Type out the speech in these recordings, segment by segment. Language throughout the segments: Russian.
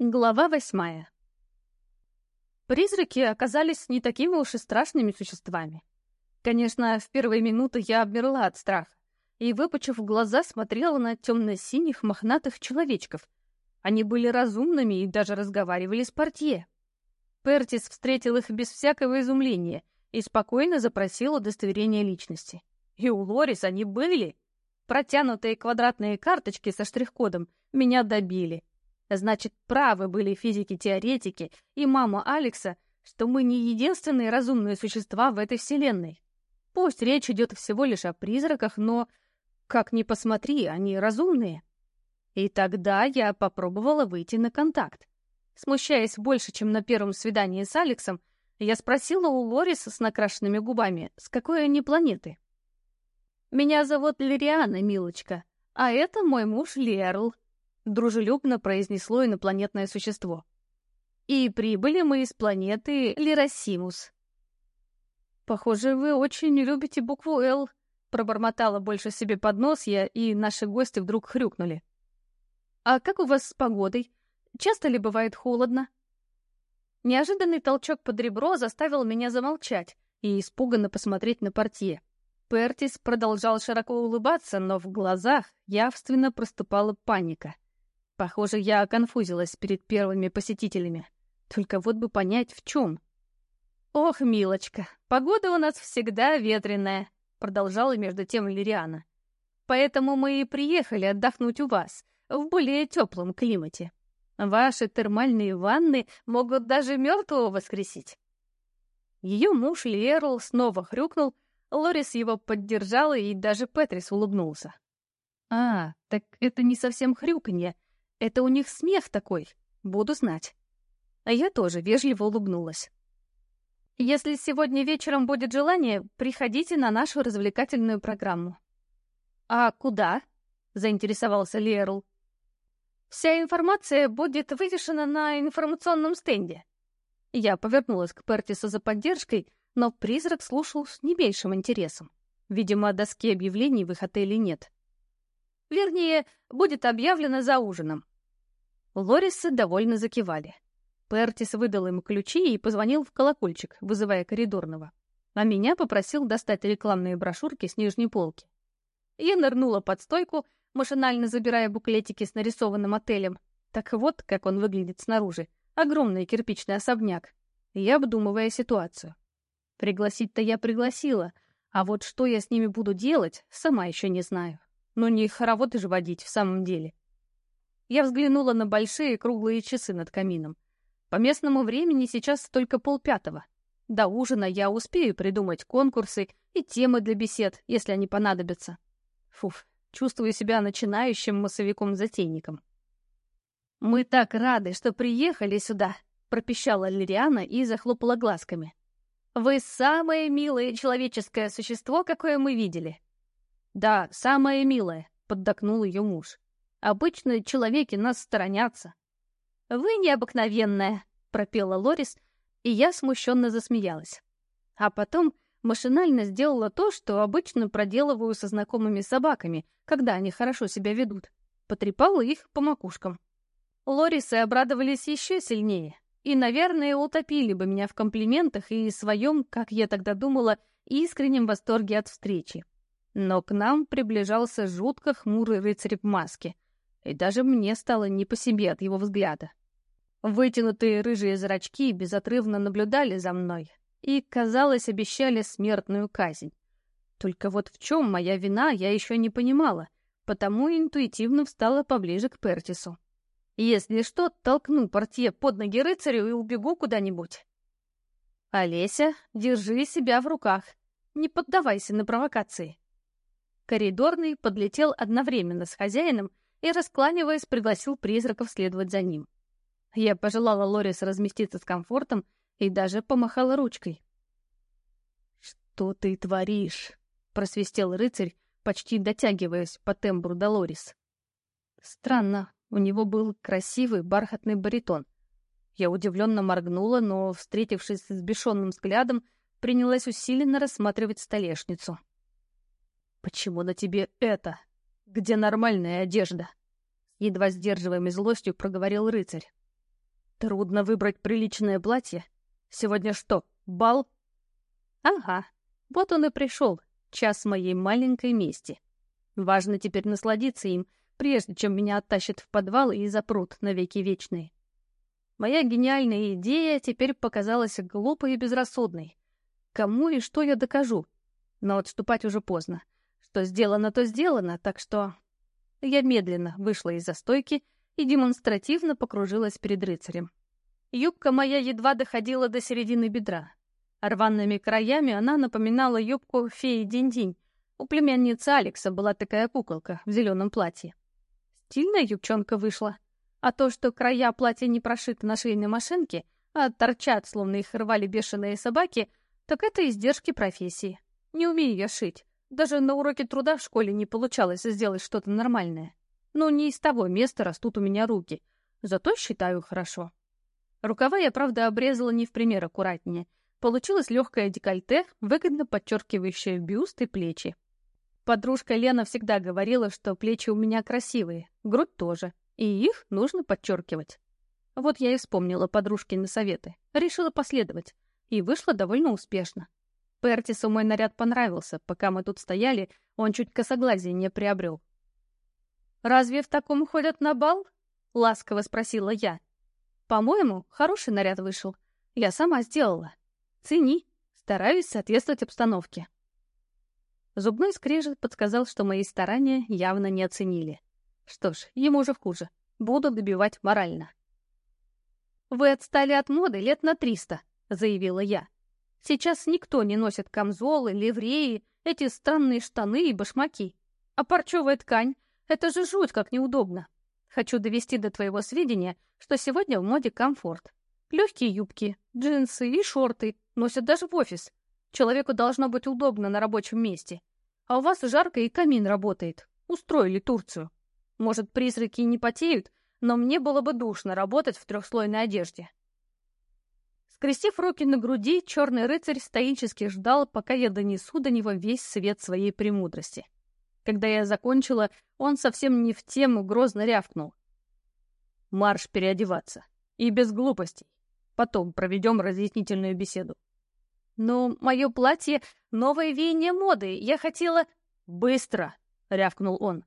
Глава восьмая. Призраки оказались не такими уж и страшными существами. Конечно, в первые минуты я обмерла от страха и, выпучив глаза, смотрела на темно-синих мохнатых человечков. Они были разумными и даже разговаривали с портье. Пертис встретил их без всякого изумления и спокойно запросил удостоверение личности. И у Лорис они были. Протянутые квадратные карточки со штрих-кодом меня добили — Значит, правы были физики-теоретики и мама Алекса, что мы не единственные разумные существа в этой вселенной. Пусть речь идет всего лишь о призраках, но, как ни посмотри, они разумные. И тогда я попробовала выйти на контакт. Смущаясь больше, чем на первом свидании с Алексом, я спросила у Лорис с накрашенными губами, с какой они планеты. «Меня зовут Лириана, милочка, а это мой муж Лерл», — дружелюбно произнесло инопланетное существо. «И прибыли мы из планеты Лиросимус». «Похоже, вы очень любите букву «Л», — пробормотала больше себе под нос я, и наши гости вдруг хрюкнули. «А как у вас с погодой? Часто ли бывает холодно?» Неожиданный толчок под ребро заставил меня замолчать и испуганно посмотреть на портье. Пертис продолжал широко улыбаться, но в глазах явственно проступала паника. Похоже, я конфузилась перед первыми посетителями. Только вот бы понять, в чем. «Ох, милочка, погода у нас всегда ветреная», — продолжала между тем Лириана. «Поэтому мы и приехали отдохнуть у вас, в более теплом климате. Ваши термальные ванны могут даже мертвого воскресить». Ее муж Лерл снова хрюкнул, Лорис его поддержала, и даже Петрис улыбнулся. «А, так это не совсем хрюканье, это у них смех такой. Буду знать. А я тоже вежливо улыбнулась. Если сегодня вечером будет желание, приходите на нашу развлекательную программу. А куда? Заинтересовался Лерл. Вся информация будет вывешена на информационном стенде. Я повернулась к Пертису за поддержкой, но призрак слушал с не меньшим интересом. Видимо, доски объявлений в их отеле нет. Вернее, будет объявлено за ужином. Лорисы довольно закивали. Пертис выдал им ключи и позвонил в колокольчик, вызывая коридорного. А меня попросил достать рекламные брошюрки с нижней полки. Я нырнула под стойку, машинально забирая буклетики с нарисованным отелем. Так вот, как он выглядит снаружи. Огромный кирпичный особняк. Я обдумывая ситуацию. Пригласить-то я пригласила, а вот что я с ними буду делать, сама еще не знаю. Но не хороводы же водить в самом деле. Я взглянула на большие круглые часы над камином. По местному времени сейчас только полпятого. До ужина я успею придумать конкурсы и темы для бесед, если они понадобятся. Фуф, чувствую себя начинающим массовиком-затейником. «Мы так рады, что приехали сюда», — пропищала Лириана и захлопала глазками. «Вы самое милое человеческое существо, какое мы видели». «Да, самое милое», — поддакнул ее муж. «Обычно человеки нас сторонятся». «Вы необыкновенная», — пропела Лорис, и я смущенно засмеялась. А потом машинально сделала то, что обычно проделываю со знакомыми собаками, когда они хорошо себя ведут. Потрепала их по макушкам. Лорисы обрадовались еще сильнее и, наверное, утопили бы меня в комплиментах и своем, как я тогда думала, искреннем восторге от встречи. Но к нам приближался жутко хмурый рыцарь в маске, и даже мне стало не по себе от его взгляда. Вытянутые рыжие зрачки безотрывно наблюдали за мной и, казалось, обещали смертную казнь. Только вот в чем моя вина, я еще не понимала, потому интуитивно встала поближе к Пертису. Если что, толкну портье под ноги рыцарю и убегу куда-нибудь. Олеся, держи себя в руках. Не поддавайся на провокации. Коридорный подлетел одновременно с хозяином и, раскланиваясь, пригласил призраков следовать за ним. Я пожелала Лорис разместиться с комфортом и даже помахала ручкой. «Что ты творишь?» — просвистел рыцарь, почти дотягиваясь по тембру до Лорис. Странно, у него был красивый бархатный баритон. Я удивленно моргнула, но, встретившись с взбешенным взглядом, принялась усиленно рассматривать столешницу. «Почему на тебе это? Где нормальная одежда?» Едва сдерживаемой злостью проговорил рыцарь. Трудно выбрать приличное платье. Сегодня что, бал? Ага, вот он и пришел, час моей маленькой мести. Важно теперь насладиться им, прежде чем меня оттащат в подвал и запрут навеки вечные. Моя гениальная идея теперь показалась глупой и безрассудной. Кому и что я докажу? Но отступать уже поздно. Что сделано, то сделано, так что... Я медленно вышла из застойки и демонстративно покружилась перед рыцарем. Юбка моя едва доходила до середины бедра. Рваными краями она напоминала юбку феи Динь-Динь. У племянницы Алекса была такая куколка в зеленом платье. Стильная юбчонка вышла. А то, что края платья не прошиты на шейной машинке, а торчат, словно их рвали бешеные собаки, так это издержки профессии. Не умею я шить. Даже на уроке труда в школе не получалось сделать что-то нормальное. Но не из того места растут у меня руки. Зато считаю хорошо. Рукава я, правда, обрезала не в пример аккуратнее. Получилось легкое декольте, выгодно подчеркивающее бюст и плечи. Подружка Лена всегда говорила, что плечи у меня красивые, грудь тоже, и их нужно подчеркивать. Вот я и вспомнила подружкины советы, решила последовать, и вышла довольно успешно. Пертису мой наряд понравился, пока мы тут стояли, он чуть косоглазие не приобрел. «Разве в таком ходят на бал?» — ласково спросила я. «По-моему, хороший наряд вышел. Я сама сделала. Цени, стараюсь соответствовать обстановке». Зубной скрежет подсказал, что мои старания явно не оценили. Что ж, ему уже в хуже. Буду добивать морально. «Вы отстали от моды лет на триста», — заявила я. «Сейчас никто не носит камзолы, ливреи, эти странные штаны и башмаки. А парчевая ткань — это же жуть как неудобно. Хочу довести до твоего сведения, что сегодня в моде комфорт. Легкие юбки, джинсы и шорты носят даже в офис. Человеку должно быть удобно на рабочем месте. А у вас жарко и камин работает. Устроили Турцию. Может, призраки не потеют, но мне было бы душно работать в трехслойной одежде. Скрестив руки на груди, черный рыцарь стоически ждал, пока я донесу до него весь свет своей премудрости. Когда я закончила, он совсем не в тему грозно рявкнул. «Марш переодеваться. И без глупостей. Потом проведем разъяснительную беседу. «Но мое платье — новое веяние моды. Я хотела...» «Быстро!» — рявкнул он.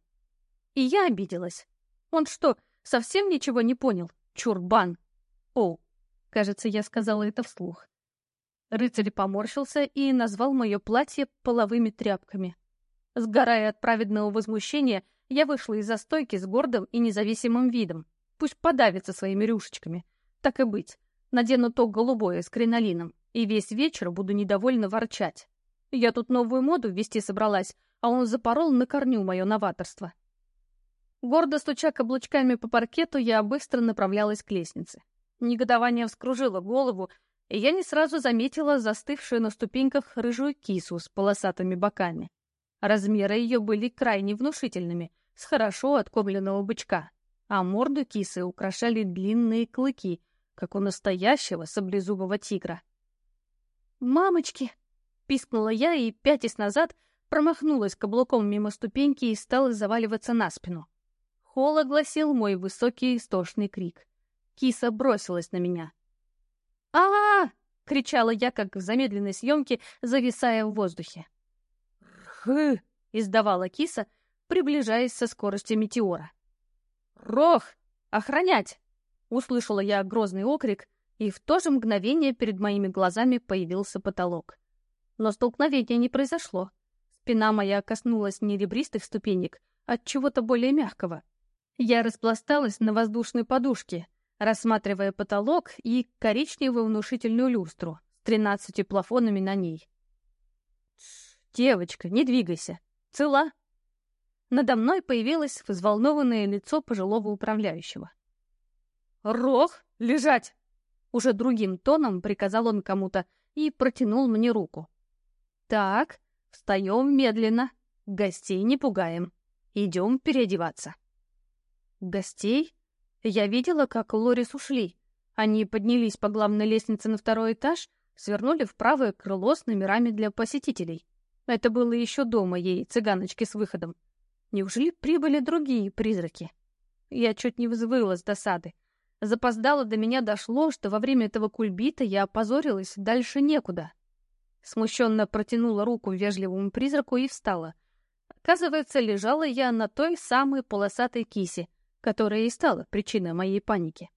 И я обиделась. Он что, совсем ничего не понял? Чурбан! О, кажется, я сказала это вслух. Рыцарь поморщился и назвал мое платье половыми тряпками. Сгорая от праведного возмущения, я вышла из застойки с гордым и независимым видом. Пусть подавится своими рюшечками. Так и быть. Надену то голубое с кринолином и весь вечер буду недовольно ворчать. Я тут новую моду ввести собралась, а он запорол на корню мое новаторство. Гордо стуча каблучками по паркету, я быстро направлялась к лестнице. Негодование вскружило голову, и я не сразу заметила застывшую на ступеньках рыжую кису с полосатыми боками. Размеры ее были крайне внушительными, с хорошо откормленного бычка, а морду кисы украшали длинные клыки, как у настоящего саблезубого тигра. «Мамочки!» — пискнула я и, пятясь назад, промахнулась каблуком мимо ступеньки и стала заваливаться на спину. Холл огласил мой высокий истошный крик. Киса бросилась на меня. а а, -а кричала я, как в замедленной съемке, зависая в воздухе. «Рхы!» — издавала киса, приближаясь со скоростью метеора. «Рох! Охранять!» — услышала я грозный окрик, и в то же мгновение перед моими глазами появился потолок. Но столкновения не произошло. Спина моя коснулась не ребристых ступенек, а чего-то более мягкого. Я распласталась на воздушной подушке, рассматривая потолок и коричневую внушительную люстру с тринадцатью плафонами на ней. «Девочка, не двигайся. Цела?» Надо мной появилось взволнованное лицо пожилого управляющего. «Рох, лежать!» Уже другим тоном приказал он кому-то и протянул мне руку. «Так, встаем медленно, гостей не пугаем. Идем переодеваться». «Гостей?» Я видела, как Лорис ушли. Они поднялись по главной лестнице на второй этаж, свернули в правое крыло с номерами для посетителей. Это было еще до моей цыганочки с выходом. Неужели прибыли другие призраки? Я чуть не взвыла с досады. Запоздало до меня дошло, что во время этого кульбита я опозорилась дальше некуда. Смущенно протянула руку вежливому призраку и встала. Оказывается, лежала я на той самой полосатой кисе, которая и стала причиной моей паники.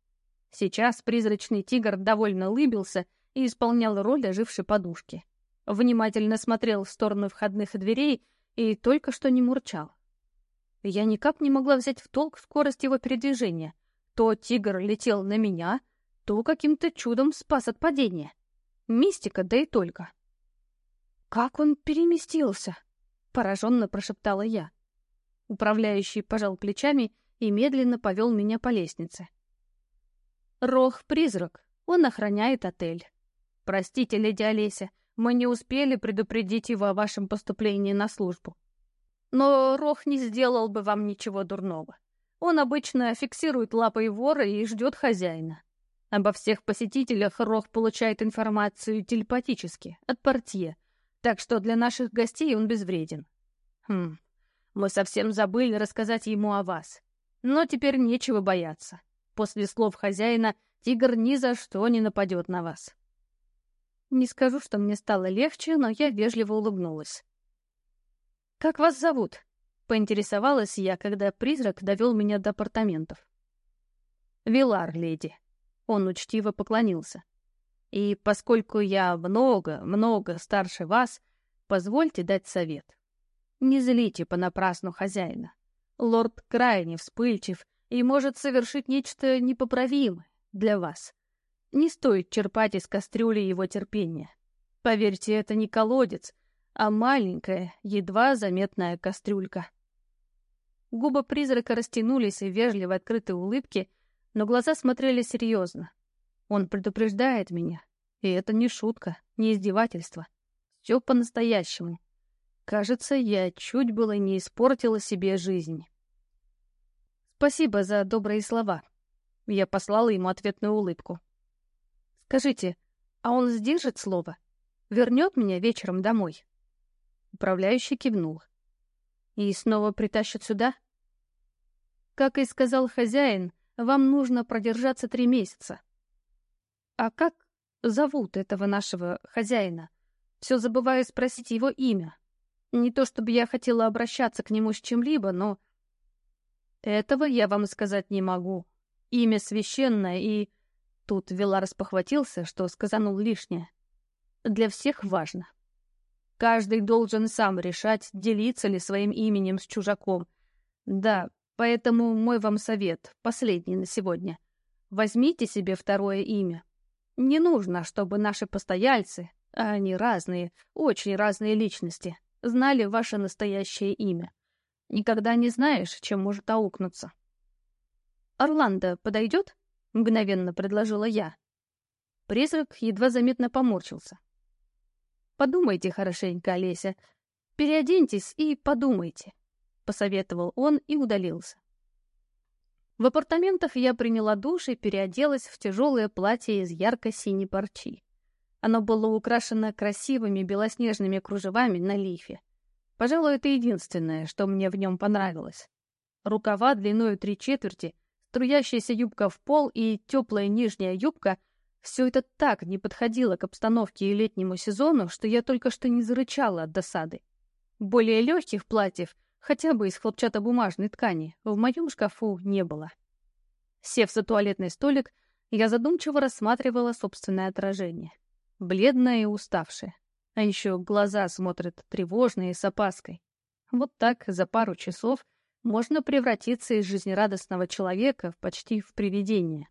Сейчас призрачный тигр довольно улыбился и исполнял роль ожившей подушки. Внимательно смотрел в сторону входных дверей и только что не мурчал. Я никак не могла взять в толк скорость его передвижения. То тигр летел на меня, то каким-то чудом спас от падения. Мистика, да и только. «Как он переместился?» — пораженно прошептала я. Управляющий пожал плечами и медленно повел меня по лестнице. «Рох-призрак, он охраняет отель. Простите, леди Олеся, мы не успели предупредить его о вашем поступлении на службу. Но Рох не сделал бы вам ничего дурного. Он обычно фиксирует лапой вора и ждет хозяина. Обо всех посетителях Рох получает информацию телепатически, от портье, так что для наших гостей он безвреден. Хм, мы совсем забыли рассказать ему о вас. Но теперь нечего бояться. После слов хозяина тигр ни за что не нападет на вас. Не скажу, что мне стало легче, но я вежливо улыбнулась. «Как вас зовут?» — поинтересовалась я, когда призрак довел меня до апартаментов. «Вилар, леди». Он учтиво поклонился. «И поскольку я много-много старше вас, позвольте дать совет. Не злите понапрасну хозяина. Лорд крайне вспыльчив и может совершить нечто непоправимое для вас. Не стоит черпать из кастрюли его терпения. Поверьте, это не колодец, а маленькая, едва заметная кастрюлька. Губы призрака растянулись в вежливо открытой улыбке, но глаза смотрели серьезно. Он предупреждает меня, и это не шутка, не издевательство. Все по-настоящему. Кажется, я чуть было не испортила себе жизнь. Спасибо за добрые слова. Я послала ему ответную улыбку. Скажите, а он сдержит слово? Вернет меня вечером домой? Управляющий кивнул. «И снова притащат сюда?» «Как и сказал хозяин, вам нужно продержаться три месяца». «А как зовут этого нашего хозяина? Все забываю спросить его имя. Не то чтобы я хотела обращаться к нему с чем-либо, но...» «Этого я вам сказать не могу. Имя священное и...» Тут Вилар спохватился, что сказанул лишнее. «Для всех важно». Каждый должен сам решать, делиться ли своим именем с чужаком. Да, поэтому мой вам совет, последний на сегодня. Возьмите себе второе имя. Не нужно, чтобы наши постояльцы, а они разные, очень разные личности, знали ваше настоящее имя. Никогда не знаешь, чем может аукнуться. «Орландо подойдет?» — мгновенно предложила я. Призрак едва заметно поморщился. Подумайте хорошенько, Олеся. Переоденьтесь и подумайте», — посоветовал он и удалился. В апартаментах я приняла душ и переоделась в тяжелое платье из ярко-синей парчи. Оно было украшено красивыми белоснежными кружевами на лифе. Пожалуй, это единственное, что мне в нем понравилось. Рукава длиною три четверти, струящаяся юбка в пол и теплая нижняя юбка — все это так не подходило к обстановке и летнему сезону, что я только что не зарычала от досады. Более легких платьев, хотя бы из хлопчатобумажной ткани, в моем шкафу не было. Сев за туалетный столик, я задумчиво рассматривала собственное отражение. Бледное и уставшее. А еще глаза смотрят тревожные с опаской. Вот так за пару часов можно превратиться из жизнерадостного человека в почти в привидение.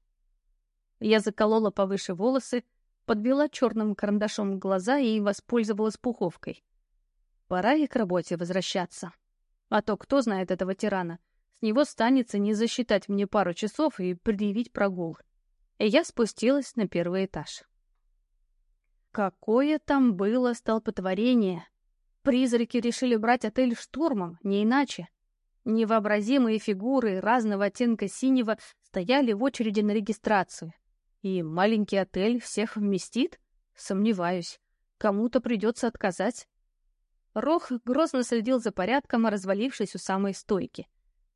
Я заколола повыше волосы, подвела черным карандашом глаза и воспользовалась пуховкой. Пора и к работе возвращаться. А то кто знает этого тирана? С него станется не засчитать мне пару часов и предъявить прогул. И я спустилась на первый этаж. Какое там было столпотворение! Призраки решили брать отель штурмом, не иначе. Невообразимые фигуры разного оттенка синего стояли в очереди на регистрацию. И маленький отель всех вместит? Сомневаюсь. Кому-то придется отказать. Рох грозно следил за порядком, развалившись у самой стойки.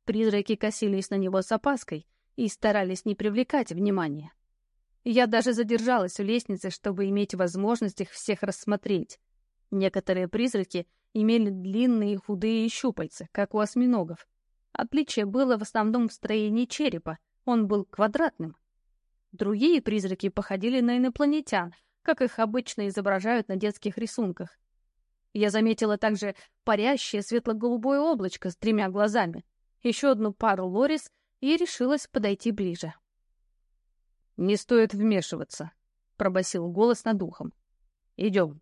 Призраки косились на него с опаской, и старались не привлекать внимания. Я даже задержалась у лестницы, чтобы иметь возможность их всех рассмотреть. Некоторые призраки имели длинные худые щупальца, как у осьминогов. Отличие было в основном в строении черепа, он был квадратным. Другие призраки походили на инопланетян, как их обычно изображают на детских рисунках. Я заметила также парящее светло-голубое облачко с тремя глазами, еще одну пару лорис и решилась подойти ближе. «Не стоит вмешиваться», — пробасил голос над ухом. «Идем».